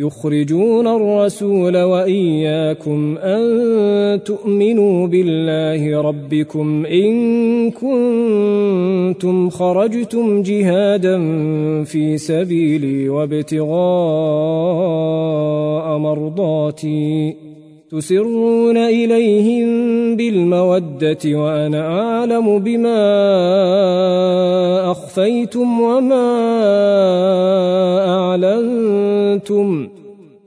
يخرجون الرسول وإياكم أن تؤمنوا بالله ربكم إن كنتم خرجتم جهادا في سبيلي وابتغاء مرضاتي تسرون إليهم بالمودة وأنا أعلم بما أخفيتم وما أعلنتم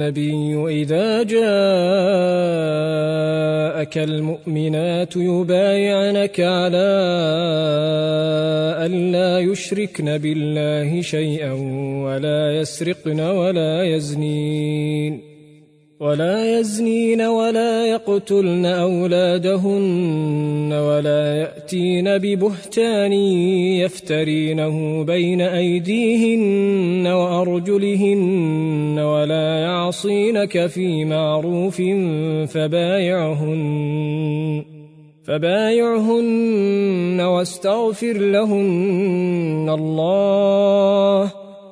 النبي إذا جاءك المؤمنات يبايعنك على أن لا يشركن بالله شيئا ولا يسرقن ولا يزنين. ولا يزنين ولا يقتلن أولادهن ولا يأتين ببهتان يفترينه بين أيديهن وأرجلهن ولا يعصينك في معروف فبايعهن فبايعهن واستغفر لهن الله